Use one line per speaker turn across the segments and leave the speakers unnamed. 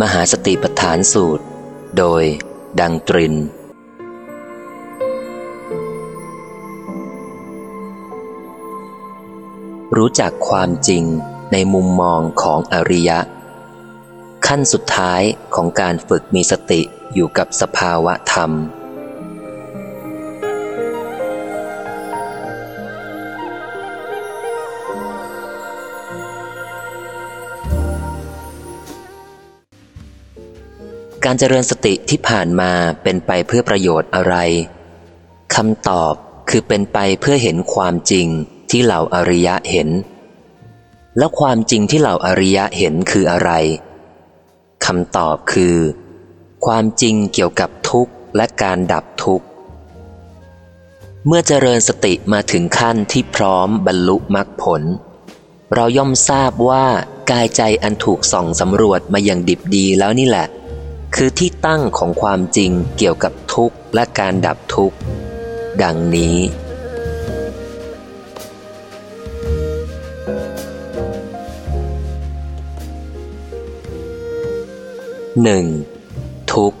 มหาสติปัฏฐานสูตร โดยดังตริน รู้จักความจริงในมุมมองของอริยะ ขั้นสุดท้ายของการฝึกมีสติอยู่กับสภาวะธรรม การเจริญสติที่ผ่านมาเป็นไปเพื่อประโยชน์อะไรคำตอบคือเป็นไปเพื่อเห็นความจริงที่เหล่าอริยะเห็น แล้วความจริงที่เหล่าอริยะเห็นคืออะไรคำตอบคือ ความจริงเกี่ยวกับทุกข์และการดับทุกข์ เมื่อเจริญสติมาถึงขั้นที่พร้อมบรรลุมรรคผล เราย่อมทราบว่ากายใจอันถูกส่องสำรวจมาอย่างดิบดีแล้วนี่แหละ คือที่ตั้งของความจริงเกี่ยวกับทุกข์และการดับทุกข์ ดังนี้หนึ่งทุกข์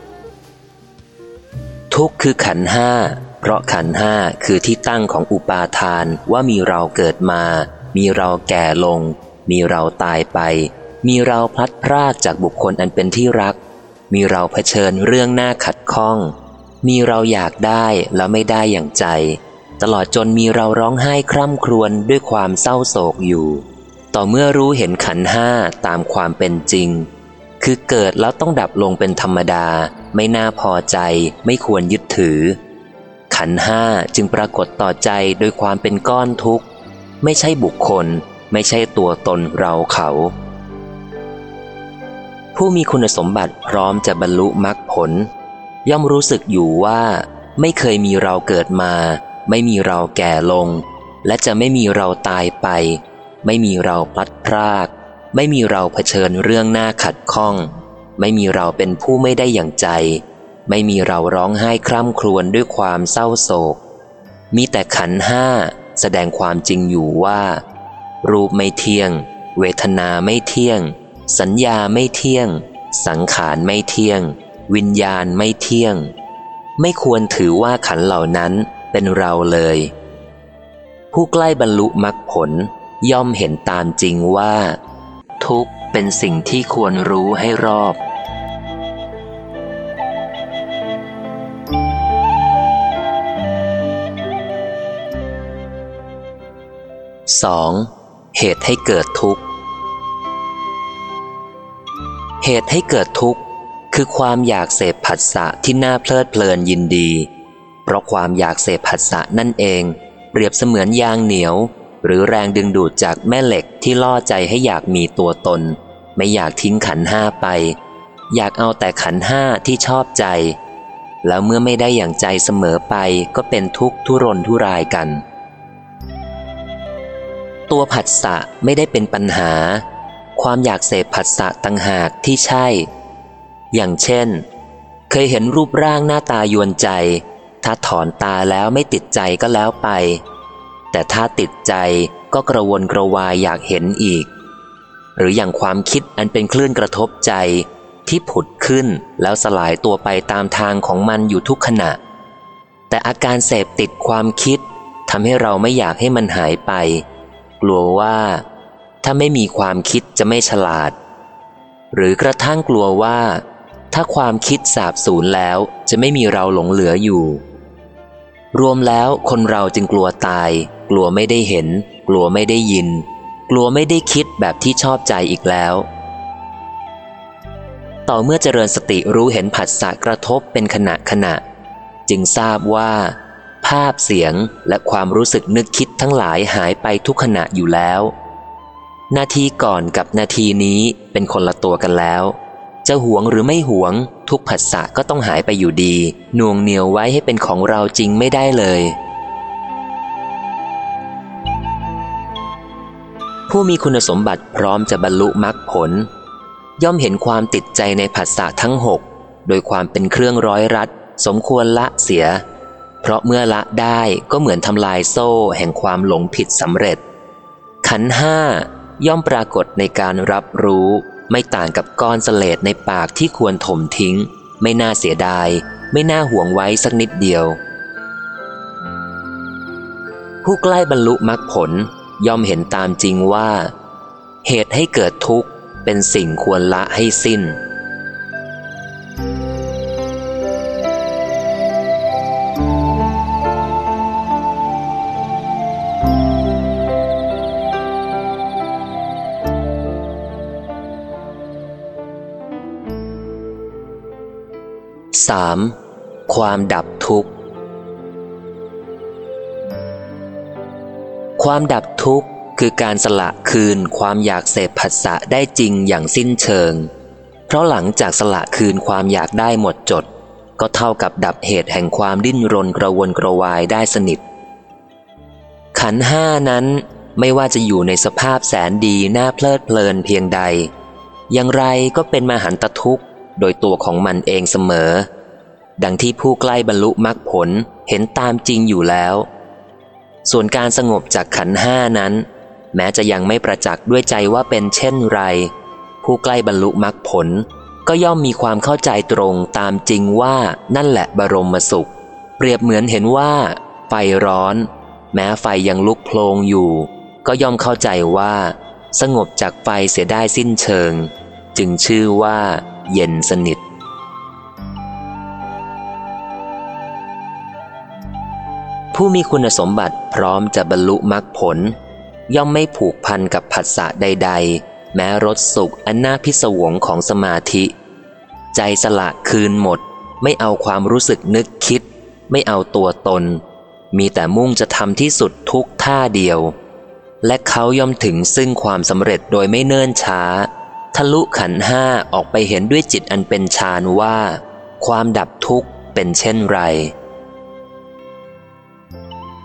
ทุกข์คือขันห้า เพราะขันห้าคือที่ตั้งของอุปาทานว่ามีเราเกิดมา มีเราแก่ลง มีเราตายไป มีเราพลัดพรากจากบุคคลอันเป็นที่รัก มีเราเผชิญเรื่องหน้าขัดข้อง มีเราอยากได้แล้วไม่ได้อย่างใจ ตลอดจนมีเราร้องไห้คร่ำครวญด้วยความเศร้าโศกอยู่ ต่อเมื่อรู้เห็นขันห้าตามความเป็นจริง คือเกิดแล้วต้องดับลงเป็นธรรมดา ไม่น่าพอใจ ไม่ควรยึดถือ ขันห้าจึงปรากฏต่อใจโดยความเป็นก้อนทุกข์ ไม่ใช่บุคคล ไม่ใช่ตัวตนเราเขา ผู้มีคุณสมบัติพร้อมจะบรรลุมรรคผล ย่อมรู้สึกอยู่ว่า ไม่เคยมีเราเกิดมา ไม่มีเราแก่ลง และจะไม่มีเราตายไป ไม่มีเราพลัดพราก ไม่มีเราเผชิญเรื่องหน้าขัดข้อง ไม่มีเราเป็นผู้ไม่ได้อย่างใจ ไม่มีเราร้องไห้คร่ำครวญด้วยความเศร้าโศก มีแต่ขันห้าแสดงความจริงอยู่ว่า รูปไม่เที่ยง เวทนาไม่เที่ยง สัญญาไม่เที่ยง สังขารไม่เที่ยง วิญญาณไม่เที่ยง ไม่ควรถือว่าขันเหล่านั้นเป็นเราเลย ผู้ใกล้บรรลุมรรคผลย่อมเห็นตามจริงว่า ทุกข์เป็นสิ่งที่ควรรู้ให้รอบ 2. เหตุให้เกิดทุกข์ เหตุให้เกิดทุกข์ คือความอยากเสพผัสสะที่น่าเพลิดเพลินยินดี เพราะความอยากเสพผัสสะนั่นเอง เปรียบเสมือนยางเหนียว หรือแรงดึงดูดจากแม่เหล็กที่ล่อใจให้อยากมีตัวตน ไม่อยากทิ้งขันห้าไป อยากเอาแต่ขันห้าที่ชอบใจ แล้วเมื่อไม่ได้อย่างใจเสมอไปก็เป็นทุกข์ทุรนทุรายกัน ตัวผัสสะไม่ได้เป็นปัญหา ความอยากเสพผัสสะต่างหากที่ใช่ อย่างเช่น เคยเห็นรูปร่างหน้าตายวนใจ ถ้าถอนตาแล้วไม่ติดใจก็แล้วไป แต่ถ้าติดใจก็กระวนกระวายอยากเห็นอีก หรืออย่างความคิดอันเป็นคลื่นกระทบใจที่ผุดขึ้นแล้วสลายตัวไปตามทางของมันอยู่ทุกขณะ แต่อาการเสพติดความคิดทำให้เราไม่อยากให้มันหายไป กลัวว่า ถ้าไม่มีความคิดจะไม่ฉลาด หรือกระทั่งกลัวว่า ถ้าความคิดสาบสูญแล้วจะไม่มีเราหลงเหลืออยู่ รวมแล้วคนเราจึงกลัวตาย กลัวไม่ได้เห็น กลัวไม่ได้ยิน กลัวไม่ได้คิดแบบที่ชอบใจอีกแล้ว ต่อเมื่อเจริญสติรู้เห็นผัสสะกระทบเป็นขณะขณะ จึงทราบว่า ภาพเสียงและความรู้สึกนึกคิดทั้งหลายหายไปทุกขณะอยู่แล้ว นาทีก่อนกับนาทีนี้เป็นคนละตัวกันแล้ว จะหวงหรือไม่หวง ทุกผัสสะก็ต้องหายไปอยู่ดีน่วงเหนียวไว้ให้เป็นของเราจริงไม่ได้เลย ผู้มีคุณสมบัติพร้อมจะบรรลุมรรคผล ย่อมเห็นความติดใจในผัสสะทั้งหกโดยความเป็นเครื่องร้อยรัด สมควรละเสีย เพราะเมื่อละได้ก็เหมือนทำลายโซ่แห่งความหลงผิดสำเร็จ ขันห้า ย่อมปรากฏในการรับรู้ ไม่ต่างกับก้อนเสลดในปากที่ควรถมทิ้ง ไม่น่าเสียดาย ไม่น่าห่วงไว้สักนิดเดียว ผู้ใกล้บรรลุมรรคผลย่อมเห็นตามจริงว่า เหตุให้เกิดทุกข์เป็นสิ่งควรละให้สิ้น 3. ความดับทุกข์ ความดับทุกข์คือการสละคืนความอยากเสพผัสสะได้จริงอย่างสิ้นเชิง เพราะหลังจากสละคืนความอยากได้หมดจด ก็เท่ากับดับเหตุแห่งความดิ้นรนกระวนกระวายได้สนิท ขันห้านั้นไม่ว่าจะอยู่ในสภาพแสนดีน่าเพลิดเพลินเพียงใด อย่างไรก็เป็นมหันตทุกข์ โดยตัวของมันเองเสมอ ดังที่ผู้ใกล้บรรลุมรรคผลเห็นตามจริงอยู่แล้ว ส่วนการสงบจากขันห้านั้น แม้จะยังไม่ประจักษ์ด้วยใจว่าเป็นเช่นไร ผู้ใกล้บรรลุมรรคผล ก็ย่อมมีความเข้าใจตรงตามจริงว่านั่นแหละบรมสุข เปรียบเหมือนเห็นว่า ไฟร้อน แม้ไฟยังลุกโพลงอยู่ ก็ย่อมเข้าใจว่า สงบจากไฟเสียได้สิ้นเชิง จึงชื่อว่า เย็นสนิท ผู้มีคุณสมบัติพร้อมจะบรรลุมรรคผล ย่อมไม่ผูกพันกับผัสสะใด ๆ แม้รสสุขอันน่าพิศวงของสมาธิ ใจสละคืนหมด ไม่เอาความรู้สึกนึกคิด ไม่เอาตัวตน มีแต่มุ่งจะทำที่สุดทุกท่าเดียวและเขาย่อมถึงซึ่งความสำเร็จโดยไม่เนิ่นช้า ทะลุขันห้าออกไปเห็นด้วยจิตอันเป็นฌานว่า ความดับทุกข์เป็นเช่นไร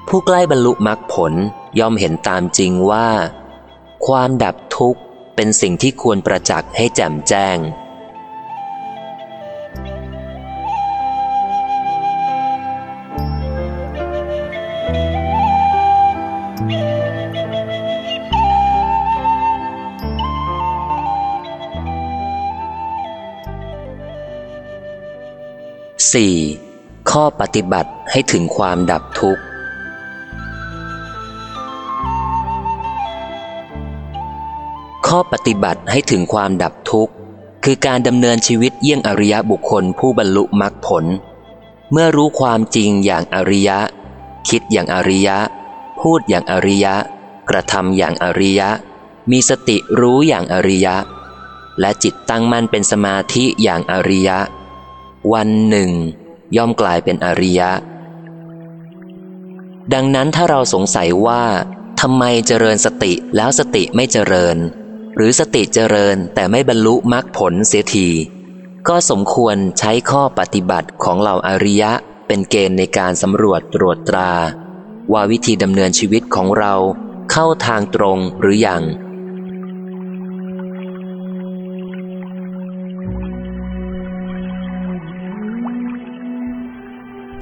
ผู้ใกล้บรรลุมรรคผลย่อมเห็นตามจริงว่า ความดับทุกข์เป็นสิ่งที่ควรประจักษ์ให้แจ่มแจ้ง 4. ข้อปฏิบัติให้ถึงความดับทุกข์ ข้อปฏิบัติให้ถึงความดับทุกข์ คือการดำเนินชีวิตเยี่ยงอริยบุคคลผู้บรรลุมรรคผล เมื่อรู้ความจริงอย่างอริยะ คิดอย่างอริยะ พูดอย่างอริยะ กระทำอย่างอริยะ มีสติรู้อย่างอริยะ และจิตตั้งมั่นเป็นสมาธิอย่างอริยะ วันหนึ่ง ย่อมกลายเป็นอริยะ ดังนั้นถ้าเราสงสัยว่าทำไมเจริญสติแล้วสติไม่เจริญ หรือสติเจริญแต่ไม่บรรลุมรรคผลเสียทีก็สมควรใช้ข้อปฏิบัติของเหล่าอริยะเป็นเกณฑ์ในการสำรวจตรวจตรา ว่าวิธีดำเนินชีวิตของเราเข้าทางตรงหรืออยัง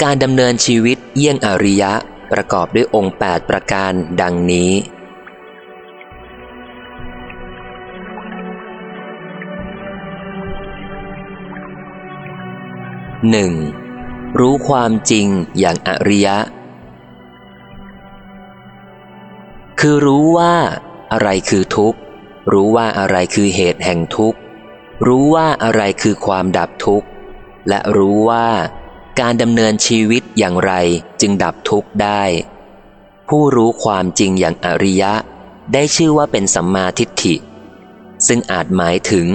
การดำเนินชีวิตเยี่ยงอริยะประกอบด้วยองค์ 8 ประการดังนี้ 1. รู้ความจริงอย่างอริยะ คือรู้ว่าอะไรคือทุกข์ รู้ว่าอะไรคือเหตุแห่งทุกข์ รู้ว่าอะไรคือความดับทุกข์ และรู้ว่า การดำเนินชีวิตอย่างไรจึงดับทุกข์ได้ ผู้รู้ความจริงอย่างอริยะ ได้ชื่อว่าเป็นสัมมาทิฏฐิ ซึ่งอาจหมายถึง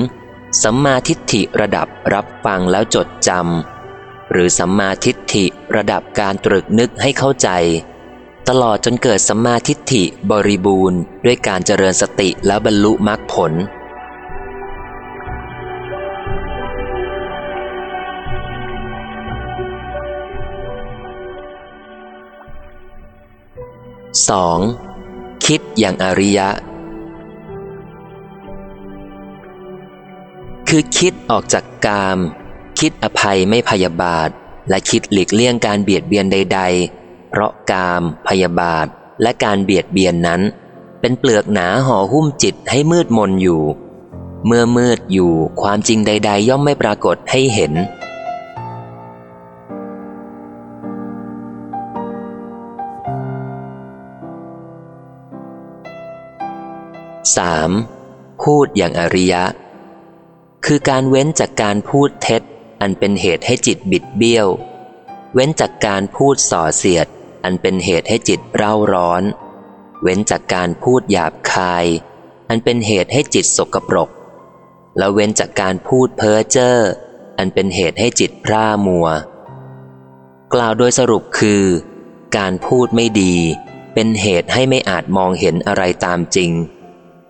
สัมมาทิฏฐิระดับรับฟังแล้วจดจำหรือสัมมาทิฏฐิระดับการตรึกนึกให้เข้าใจ ตลอดจนเกิดสัมมาทิฏฐิบริบูรณ์ ด้วยการเจริญสติแล้วบรรลุมรรคผล 2. คิดอย่างอริยะ คือคิดออกจากกาม คิดอภัยไม่พยาบาท และคิดหลีกเลี่ยงการเบียดเบียนใด ๆ เพราะกาม พยาบาท และการเบียดเบียนนั้น เป็นเปลือกหนาห่อหุ้มจิตให้มืดมนอยู่ เมื่อมืดอยู่ความจริงใด ๆ ย่อมไม่ปรากฏให้เห็น 3. พูดอย่างอริยะ คือการเว้นจากการพูดเท็จ อันเป็นเหตุให้จิตบิดเบี้ยว เว้นจากการพูดส่อเสียด อันเป็นเหตุให้จิตเร่าร้อน เว้นจากการพูดหยาบคาย อันเป็นเหตุให้จิตสกปรก และเว้นจากการพูดเพ้อเจ้ออันเป็นเหตุให้จิตพร่ามัว กล่าวโดยสรุปคือ การพูดไม่ดี เป็นเหตุให้ไม่อาจมองเห็นอะไรตามจริง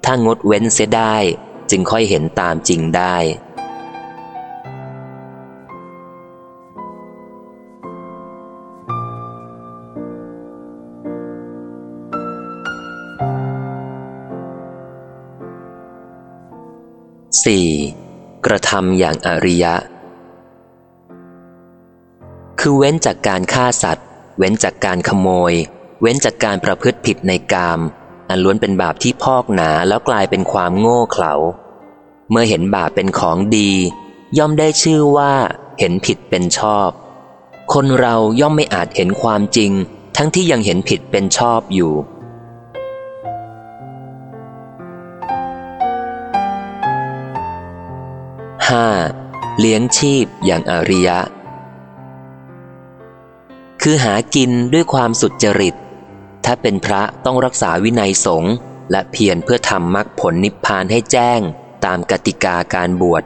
ถ้างดเว้นเสียได้จึงค่อยเห็นตามจริงได้ 4. กระทำอย่างอริยะ คือเว้นจากการฆ่าสัตว์ เว้นจากการขโมย เว้นจากการประพฤติผิดในกาม อันล้วนเป็นบาปที่พอกหนาแล้วกลายเป็นความโง่เขลา เมื่อเห็นบาปเป็นของดี ย่อมได้ชื่อว่า เห็นผิดเป็นชอบ คนเราย่อมไม่อาจเห็นความจริง ทั้งที่ยังเห็นผิดเป็นชอบอยู่ 5. เลี้ยงชีพอย่างอริยะ คือหากินด้วยความสุดจริต ถ้าเป็นพระต้องรักษาวินัยสงฆ์และเพียรเพื่อทำมรรคผลนิพพานให้แจ้งตามกติกาการบวช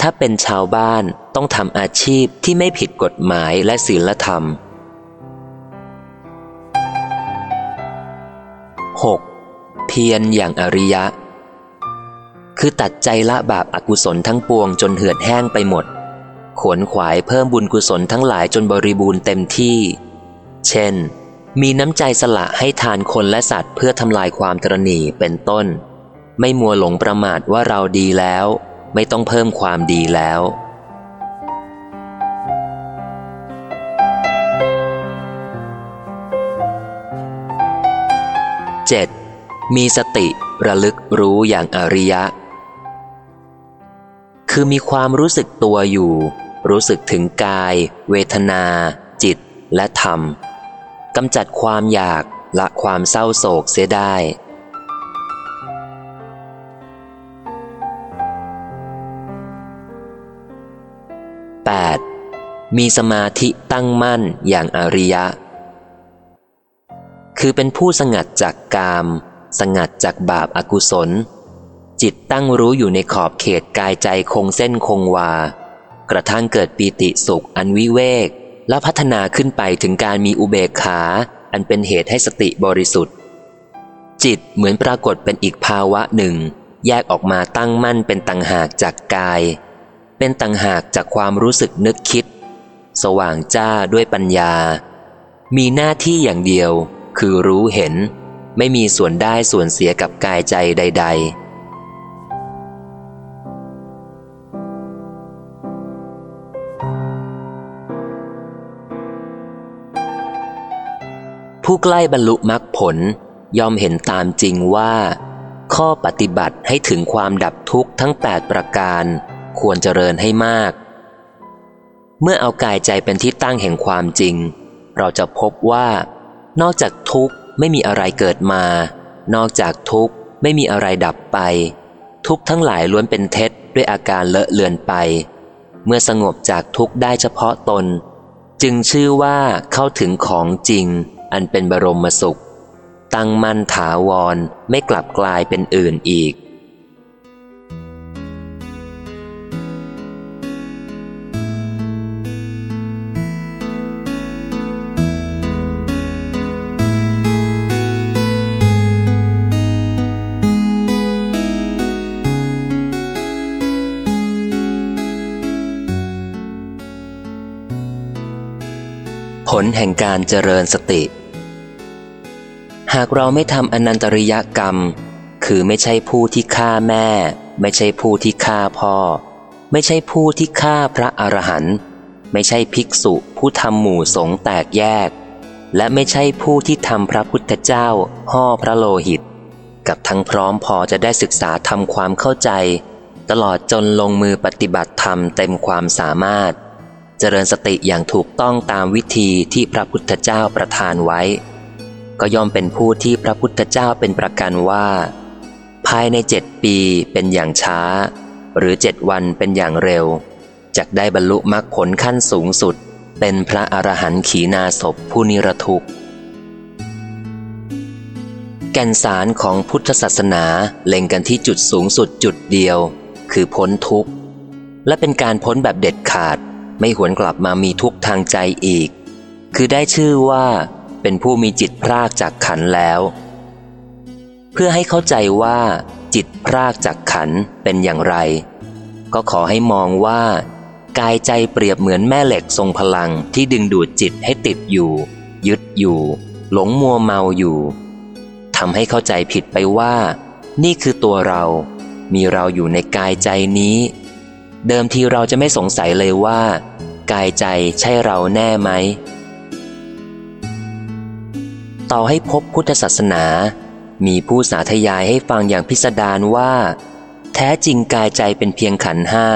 ถ้าเป็นชาวบ้านต้องทำอาชีพที่ไม่ผิดกฎหมายและศีลธรรม 6. เพียรอย่างอริยะ คือตัดใจละบาปอากุศลทั้งปวงจนเหือดแห้งไปหมด ขวนขวายเพิ่มบุญกุศลทั้งหลายจนบริบูรณ์เต็มที่ เช่น มีน้ำใจสละให้ทานคนและสัตว์เพื่อทำลายความตรณีเป็นต้น ไม่มัวหลงประมาทว่าเราดีแล้ว ไม่ต้องเพิ่มความดีแล้ว 7. มีสติระลึกรู้อย่างอริยะ คือมีความรู้สึกตัวอยู่ รู้สึกถึงกาย เวทนา จิตและธรรม กำจัดความอยากละความเศร้าโศกเสียได้ 8. มีสมาธิตั้งมั่นอย่างอริยะ คือเป็นผู้สงัดจากกาม สงัดจากบาปอากุศล จิตตั้งรู้อยู่ในขอบเขตกายใจคงเส้นคงวา กระทั่งเกิดปีติสุขอันวิเวก และพัฒนาขึ้นไปถึงการมีอุเบกขา อันเป็นเหตุให้สติบริสุทธิ์ จิตเหมือนปรากฏเป็นอีกภาวะหนึ่ง แยกออกมาตั้งมั่นเป็นต่างหากจากกาย เป็นต่างหากจากความรู้สึกนึกคิด สว่างจ้าด้วยปัญญา มีหน้าที่อย่างเดียวคือรู้เห็น ไม่มีส่วนได้ส่วนเสียกับกายใจใด ๆ ผู้ใกล้บรรลุมรรคผลยอมเห็นตามจริงว่า ข้อปฏิบัติให้ถึงความดับทุกข์ทั้ง 8 ประการ ควรเจริญให้มาก เมื่อเอากายใจเป็นที่ตั้งแห่งความจริง เราจะพบว่า นอกจากทุกข์ไม่มีอะไรเกิดมา นอกจากทุกข์ไม่มีอะไรดับไป ทุกทั้งหลายล้วนเป็นเท็จด้วยอาการเลอะเลือนไป เมื่อสงบจากทุกข์ได้เฉพาะตน จึงชื่อว่าเข้าถึงของจริง อันเป็นบรมสุข ตั้งมั่นถาวรไม่กลับกลายเป็นอื่นอีก ลแห่งการเจริญสติ หากเราไม่ทำอนันตริยกรรม คือไม่ใช่ผู้ที่ฆ่าแม่ ไม่ใช่ผู้ที่ฆ่าพ่อ ไม่ใช่ผู้ที่ฆ่าพระอรหันต์ไม่ใช่ภิกษุผู้ทำหมู่สงแตกแยก และไม่ใช่ผู้ที่ทำพระพุทธเจ้า ห่อพระโลหิต กับทั้งพร้อมพอจะได้ศึกษาทำความเข้าใจ ตลอดจนลงมือปฏิบัติธรรมเต็มความสามารถ จริญสติอย่างถูกต้องตามวิธีที่พระพุทธเจ้าประทานไว้ ก็ย่อมเป็นผู้ที่พระพุทธเจ้าเป็นประกันว่า ภายในเจ็ดปีเป็นอย่างช้า หรือเจ็ดวันเป็นอย่างเร็วจะได้บรรลุมรรคผลขั้นสูงสุด เป็นพระอรหันต์ขีนาศพผู้นิรทุกข์ แก่นสารของพุทธศาสนาเล็งกันที่จุดสูงสุดจุดเดียว คือพ้นทุกข์ และเป็นการพ้นแบบเด็ดขาด ไม่หวนกลับมามีทุกข์ทางใจอีก คือได้ชื่อว่าเป็นผู้มีจิตพรากจากขันแล้ว เพื่อให้เข้าใจว่าจิตพรากจากขันเป็นอย่างไร ก็ขอให้มองว่า กายใจเปรียบเหมือนแม่เหล็กทรงพลังที่ดึงดูดจิตให้ติดอยู่ ยึดอยู่ หลงมัวเมาอยู่ทำให้เข้าใจผิดไปว่า นี่คือตัวเรา มีเราอยู่ในกายใจนี้ เดิมทีเราจะไม่สงสัยเลยว่า กายใจใช่เราแน่ไหม ต่อให้พบพุทธศาสนา มีผู้สาธยายให้ฟังอย่างพิสดารว่า แท้จริงกายใจเป็นเพียงขันห้า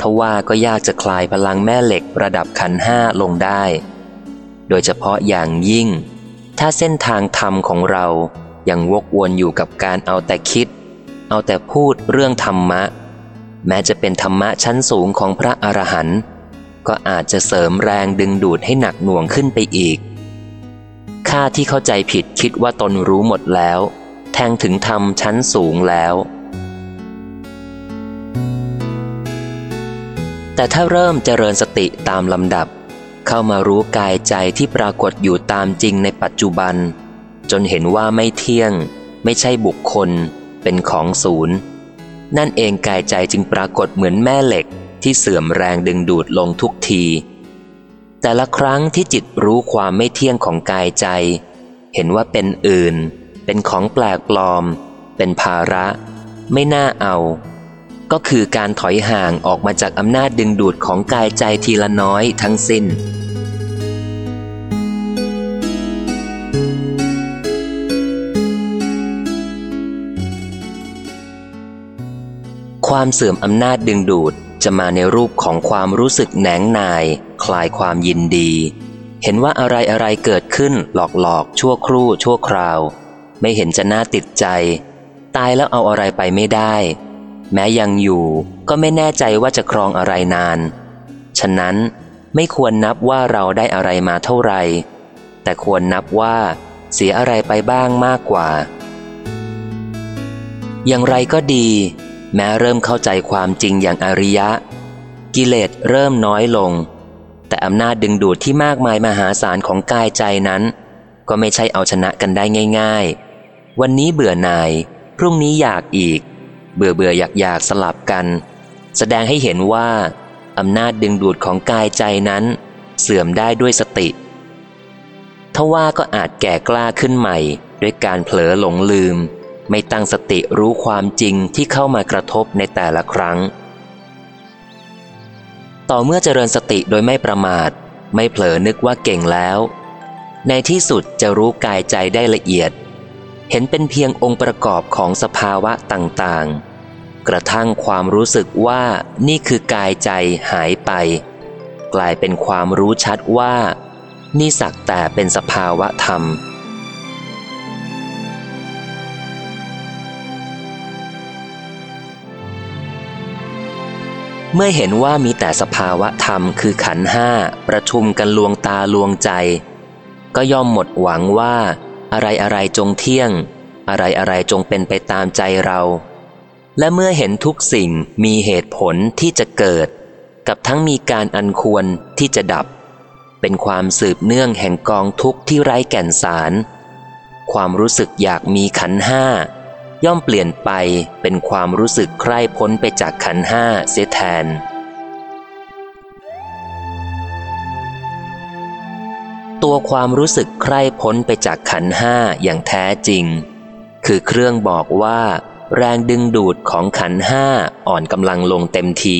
ทว่าก็ยากจะคลายพลังแม่เหล็กระดับขันห้าลงได้ โดยเฉพาะอย่างยิ่ง ถ้าเส้นทางธรรมของเรายังวกวนอยู่กับการเอาแต่คิด เอาแต่พูดเรื่องธรรมะ แม้จะเป็นธรรมะชั้นสูงของพระอรหันต์ก็อาจจะเสริมแรงดึงดูดให้หนักหน่วงขึ้นไปอีก ข้าที่เข้าใจผิดคิดว่าตนรู้หมดแล้ว แทงถึงธรรมชั้นสูงแล้ว แต่ถ้าเริ่มเจริญสติตามลำดับ เข้ามารู้กายใจที่ปรากฏอยู่ตามจริงในปัจจุบัน จนเห็นว่าไม่เที่ยง ไม่ใช่บุคคล เป็นของศูนย์ นั่นเองกายใจจึงปรากฏเหมือนแม่เหล็กที่เสื่อมแรงดึงดูดลงทุกที แต่ละครั้งที่จิตรู้ความไม่เที่ยงของกายใจ เห็นว่าเป็นอื่น เป็นของแปลกปลอม เป็นภาระ ไม่น่าเอา ก็คือการถอยห่างออกมาจากอำนาจดึงดูดของกายใจทีละน้อยทั้งสิ้น ความเสื่อมอำนาจดึงดูดจะมาในรูปของความรู้สึกแหนงนาย คลายความยินดี เห็นว่าอะไรอะไรเกิดขึ้นหลอกหลอกชั่วครู่ชั่วคราว ไม่เห็นจะน่าติดใจ ตายแล้วเอาอะไรไปไม่ได้ แม้ยังอยู่ก็ไม่แน่ใจว่าจะครองอะไรนาน ฉะนั้นไม่ควรนับว่าเราได้อะไรมาเท่าไหร่ แต่ควรนับว่า เสียอะไรไปบ้างมากกว่า อย่างไรก็ดี แม้เริ่มเข้าใจความจริงอย่างอริยะ กิเลสเริ่มน้อยลง แต่อำนาจดึงดูดที่มากมายมหาศาลของกายใจนั้น ก็ไม่ใช่เอาชนะกันได้ง่าย ๆ วันนี้เบื่อหน่าย พรุ่งนี้อยากอีก เบื่อเบื่ออยากอยากสลับกัน แสดงให้เห็นว่าอำนาจดึงดูดของกายใจนั้น เสื่อมได้ด้วยสติทว่าก็อาจแก่กล้าขึ้นใหม่ ด้วยการเผลอหลงลืม ไม่ตั้งสติรู้ความจริงที่เข้ามากระทบในแต่ละครั้ง ต่อเมื่อเจริญสติโดยไม่ประมาท ไม่เผลอนึกว่าเก่งแล้ว ในที่สุดจะรู้กายใจได้ละเอียด เห็นเป็นเพียงองค์ประกอบของสภาวะต่างๆ กระทั่งความรู้สึกว่านี่คือกายใจหายไป กลายเป็นความรู้ชัดว่า นี่สักแต่เป็นสภาวะธรรม เมื่อเห็นว่ามีแต่สภาวะธรรมคือขันห้าประชุมกันลวงตาลวงใจ ก็ย่อมหมดหวังว่า อะไรอะไรจงเที่ยง อะไรอะไรจงเป็นไปตามใจเรา และเมื่อเห็นทุกสิ่งมีเหตุผลที่จะเกิด กับทั้งมีการอันควรที่จะดับ เป็นความสืบเนื่องแห่งกองทุกข์ที่ไร้แก่นสาร ความรู้สึกอยากมีขันห้า ย่อมเปลี่ยนไปเป็นความรู้สึกใคร่พ้นไปจากขันห้าเสียแทน ตัวความรู้สึกใคร่พ้นไปจากขันห้าอย่างแท้จริง คือเครื่องบอกว่า แรงดึงดูดของขันห้าอ่อนกำลังลงเต็มที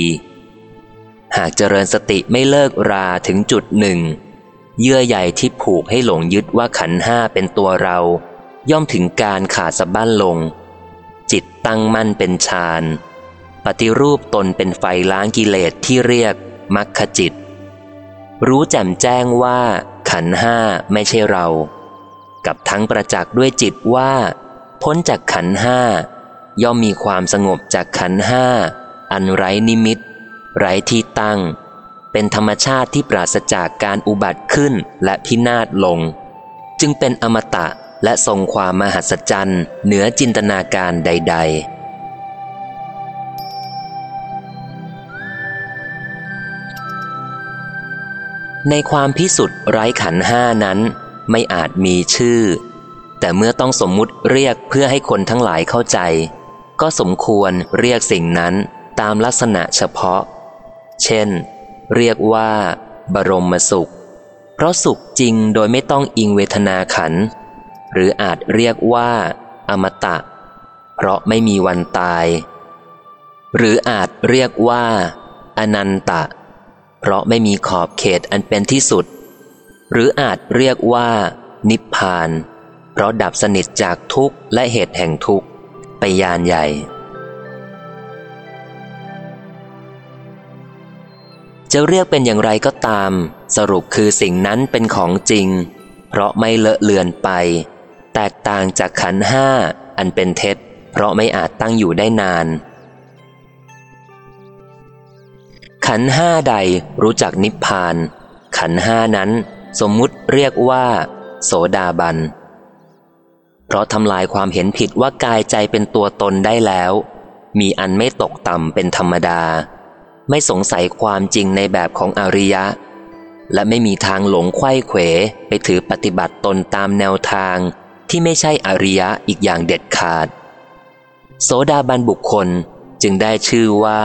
หากเจริญสติไม่เลิกราถึงจุดหนึ่ง เยื่อใยที่ผูกให้หลงยึดว่าขันห้าเป็นตัวเราย่อมถึงการขาดสะบั้นลง จิตตั้งมั่นเป็นฌานปฏิรูปตนเป็นไฟล้างกิเลสที่เรียกมัคคจิต รู้แจ่มแจ้งว่าขันห้าไม่ใช่เรา กับทั้งประจักษ์ด้วยจิตว่า พ้นจากขันห้าย่อมมีความสงบจากขันห้าอันไร้นิมิต ไร้ที่ตั้ง เป็นธรรมชาติที่ปราศจากการอุบัติขึ้นและพินาศลง จึงเป็นอมตะ และทรงความมหัศจรรย์เหนือจินตนาการใด ๆ ในความพิสุทธิ์ไร้ขันห้านั้นไม่อาจมีชื่อ แต่เมื่อต้องสมมุติเรียกเพื่อให้คนทั้งหลายเข้าใจ ก็สมควรเรียกสิ่งนั้นตามลักษณะเฉพาะ เช่น เรียกว่า บรมสุข เพราะสุขจริงโดยไม่ต้องอิงเวทนาขัน หรืออาจเรียกว่า อมตะ เพราะไม่มีวันตาย หรืออาจเรียกว่า อนันตะ เพราะไม่มีขอบเขตอันเป็นที่สุด หรืออาจเรียกว่า นิพพาน เพราะดับสนิทจากทุกข์และเหตุแห่งทุกข์ไปยานใหญ่ จะเรียกเป็นอย่างไรก็ตาม สรุปคือสิ่งนั้นเป็นของจริง เพราะไม่เลอะเลือนไป แตกต่างจากขันห้าอันเป็นเท็จ เพราะไม่อาจตั้งอยู่ได้นาน ขันห้าใดรู้จักนิพพาน ขันห้านั้นสมมุติเรียกว่า โสดาบัน เพราะทำลายความเห็นผิดว่ากายใจเป็นตัวตนได้แล้ว มีอันไม่ตกต่ำเป็นธรรมดา ไม่สงสัยความจริงในแบบของอริยะ และไม่มีทางหลงไข้เขวไปถือปฏิบัติตนตามแนวทาง ที่ไม่ใช่อริยะอีกอย่างเด็ดขาด โสดาบันบุคคลจึงได้ชื่อว่า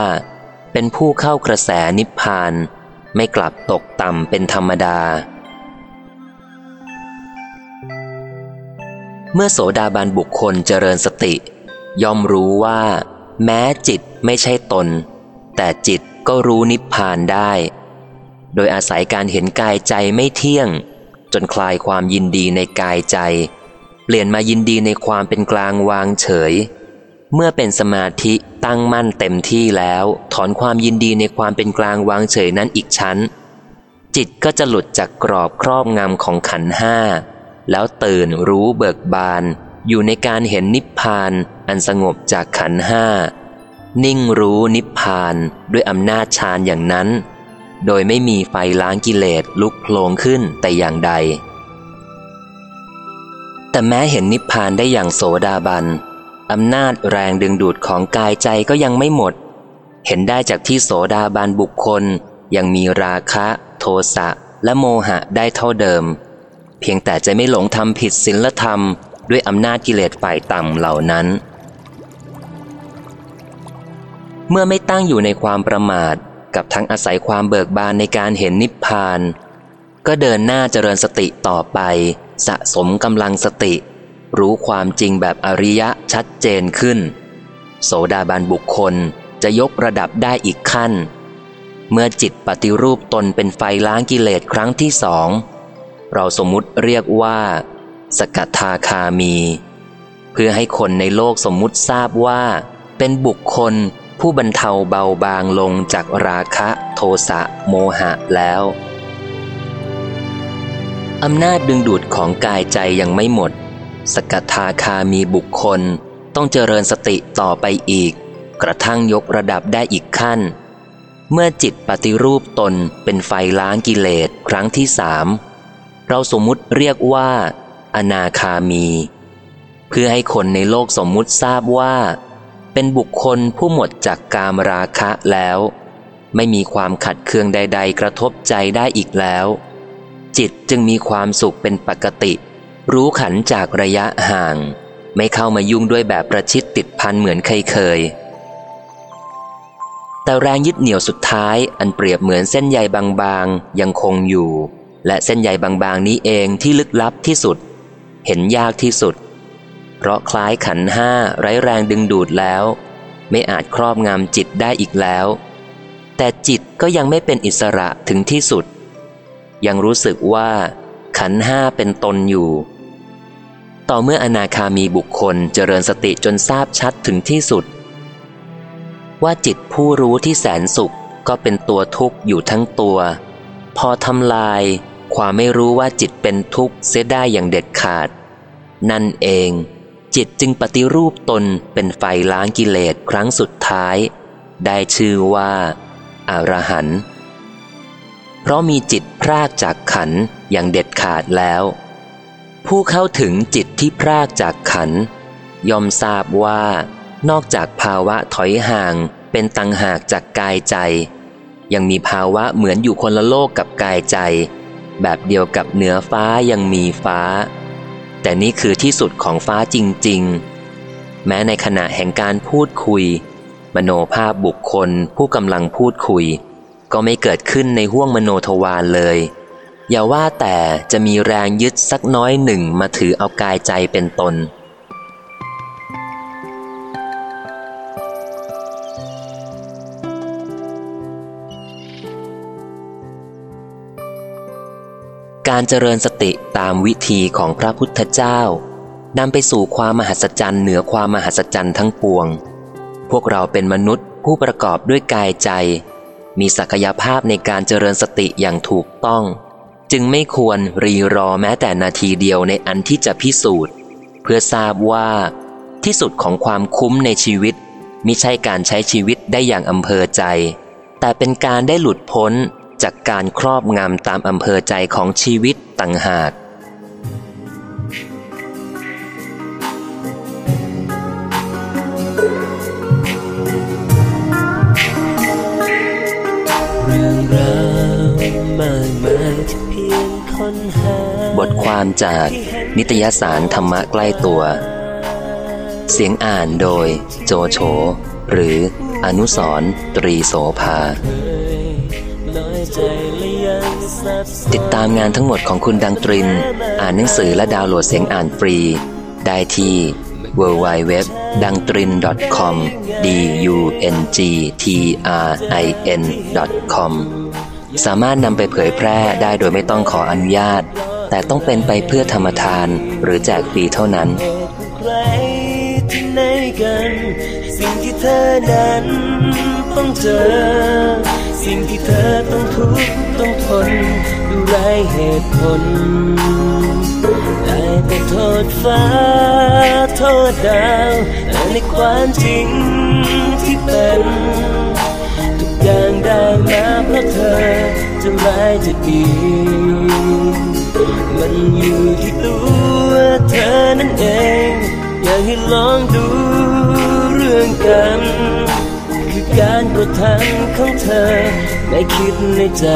เป็นผู้เข้ากระแสนิพพาน ไม่กลับตกต่ำเป็นธรรมดา เมื่อโสดาบันบุคคลเจริญสติ ย่อมรู้ว่า แม้จิตไม่ใช่ตน แต่จิตก็รู้นิพพานได้ โดยอาศัยการเห็นกายใจไม่เที่ยง จนคลายความยินดีในกายใจ เปลี่ยนมายินดีในความเป็นกลางวางเฉย เมื่อเป็นสมาธิตั้งมั่นเต็มที่แล้ว ถอนความยินดีในความเป็นกลางวางเฉยนั้นอีกชั้น จิตก็จะหลุดจากกรอบครอบงำของขันห้า แล้วตื่นรู้เบิกบาน อยู่ในการเห็นนิพพานอันสงบจากขันห้า นิ่งรู้นิพพานด้วยอำนาจฌานอย่างนั้น โดยไม่มีไฟล้างกิเลสลุกโผลงขึ้นแต่อย่างใด แต่แม้เห็นนิพพานได้อย่างโสดาบันอำนาจแรงดึงดูดของกายใจก็ยังไม่หมด เห็นได้จากที่โสดาบันบุคคล ยังมีราคะ โทสะและโมหะได้เท่าเดิม เพียงแต่จะไม่หลงทำผิดศีลธรรม ด้วยอำนาจกิเลสฝ่ายต่ำเหล่านั้น เมื่อไม่ตั้งอยู่ในความประมาทกับทั้งอาศัยความเบิกบานในการเห็นนิพพาน ก็เดินหน้าเจริญสติต่อไป สะสมกำลังสติ รู้ความจริงแบบอริยะชัดเจนขึ้น โสดาบันบุคคลจะยกระดับได้อีกขั้น เมื่อจิตปฏิรูปตนเป็นไฟล้างกิเลสครั้งที่สอง เราสมมุติเรียกว่า สกทาคามี เพื่อให้คนในโลกสมมุติทราบว่า เป็นบุคคลผู้บรรเทาเบาบางลงจากราคะโทสะโมหะแล้ว อำนาจดึงดูดของกายใจยังไม่หมด สกทาคามีบุคคลต้องเจริญสติต่อไปอีก กระทั่งยกระดับได้อีกขั้น เมื่อจิตปฏิรูปตนเป็นไฟล้างกิเลสครั้งที่สามเราสมมุติเรียกว่า อนาคามี เพื่อให้คนในโลกสมมุติทราบว่า เป็นบุคคลผู้หมดจากกามราคะแล้ว ไม่มีความขัดเคืองใด ๆ กระทบใจได้อีกแล้ว จิตจึงมีความสุขเป็นปกติ รู้ขันจากระยะห่าง ไม่เข้ามายุ่งด้วยแบบประชิดติดพันเหมือนเคยเคย แต่แรงยึดเหนี่ยวสุดท้ายอันเปรียบเหมือนเส้นใยบางๆ ยังคงอยู่ และเส้นใยบางๆ นี้เองที่ลึกลับที่สุด เห็นยากที่สุด เพราะคล้ายขันห้าไร้แรงดึงดูดแล้ว ไม่อาจครอบงำจิตได้อีกแล้ว แต่จิตก็ยังไม่เป็นอิสระถึงที่สุด ยังรู้สึกว่า ขันห้าเป็นตนอยู่ ต่อเมื่ออนาคามีบุคคลเจริญสติจนทราบชัดถึงที่สุด ว่าจิตผู้รู้ที่แสนสุขก็เป็นตัวทุกข์อยู่ทั้งตัว พอทำลาย ความไม่รู้ว่าจิตเป็นทุกข์เสียได้อย่างเด็ดขาด นั่นเอง จิตจึงปฏิรูปตนเป็นไฟล้างกิเลสครั้งสุดท้าย ได้ชื่อว่าอารหันต์ เพราะมีจิตพรากจากขันอย่างเด็ดขาดแล้ว ผู้เข้าถึงจิตที่พรากจากขันยอมทราบว่า นอกจากภาวะถอยห่างเป็นตังหากจากกายใจ ยังมีภาวะเหมือนอยู่คนละโลกกับกายใจ แบบเดียวกับเหนือฟ้ายังมีฟ้า แต่นี่คือที่สุดของฟ้าจริง ๆ แม้ในขณะแห่งการพูดคุย มโนภาพบุคคลผู้กำลังพูดคุย ก็ไม่เกิดขึ้นในห้วงมโนทวารเลย อย่าว่าแต่จะมีแรงยึดสักน้อยหนึ่งมาถือเอากายใจเป็นตน การเจริญสติตามวิธีของพระพุทธเจ้านำไปสู่ความมหัศจรรย์เหนือความมหัศจรรย์ทั้งปวง พวกเราเป็นมนุษย์ผู้ประกอบด้วยกายใจ มีศักยภาพในการเจริญสติอย่างถูกต้อง จึงไม่ควรรีรอแม้แต่นาทีเดียวในอันที่จะพิสูจน์ เพื่อทราบว่า ที่สุดของความคุ้มในชีวิตมิใช่การใช้ชีวิตได้อย่างอำเภอใจ แต่เป็นการได้หลุดพ้นจากการครอบงำตามอำเภอใจของชีวิตต่างหาก
ราวมากมายที่เพียงคนหา
บทความจากนิตยสารธรรมะใกล้ตัว เสียงอ่านโดยโจโฉหรืออนุสรตรีโสภา ติดตามงานทั้งหมดของคุณดังตริน อ่านหนังสือและดาวน์โหลดเสียงอ่านฟรี ได้ที่ www ดังตริน .com d u n g t r i n com สามารถนำไปเผยแพร่ได้โดยไม่ต้องขออนุญาต แต่ต้องเป็นไปเพื่อธรรมทานหรือแจกฟรีเท่านั้น
สิ่งที่เธอนั้นต้องเจอ สิ่งที่เธอต้องทุกข์ต้องทนดูไรเหตุผลได้แต่โทษฟ้าโทษดาวแต่ในความจริงที่เป็นางได้มาเพราะเธอ จะร้ายจะดี มันอยู่ที่ตัวเธอนั่นเอง อยากให้ลองดูเรื่องกัน คือการกระทำของเธอได้คิดในใจ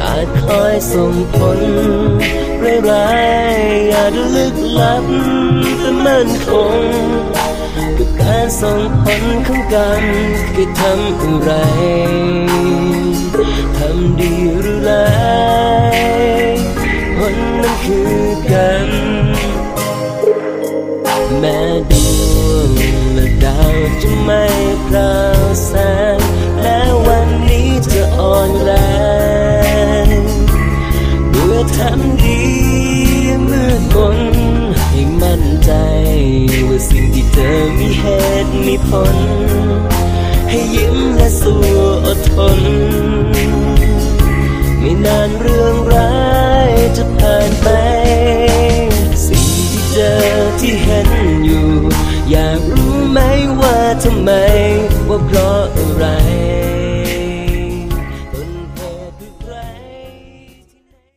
อาจคอยส่งผลร้ายๆอาจลึกลับแต่มันคง กับการส่งผลของกันคือทำอะไรทำดีหรือร้ายผลนั้นคือกันแม้ดวงและดาวจะไม่พราวแสงและวันนี้จะอ่อนแรงเมื่อทำดี ว่าสิ่งที่เธอมีเหตุมีผล ให้ยิ้มและสู้อดทน ไม่นานเรื่องร้ายจะผ่านไป สิ่งที่เจอที่เห็นอยู่ อยากรู้ไหมว่าทำไมว่าเพราะ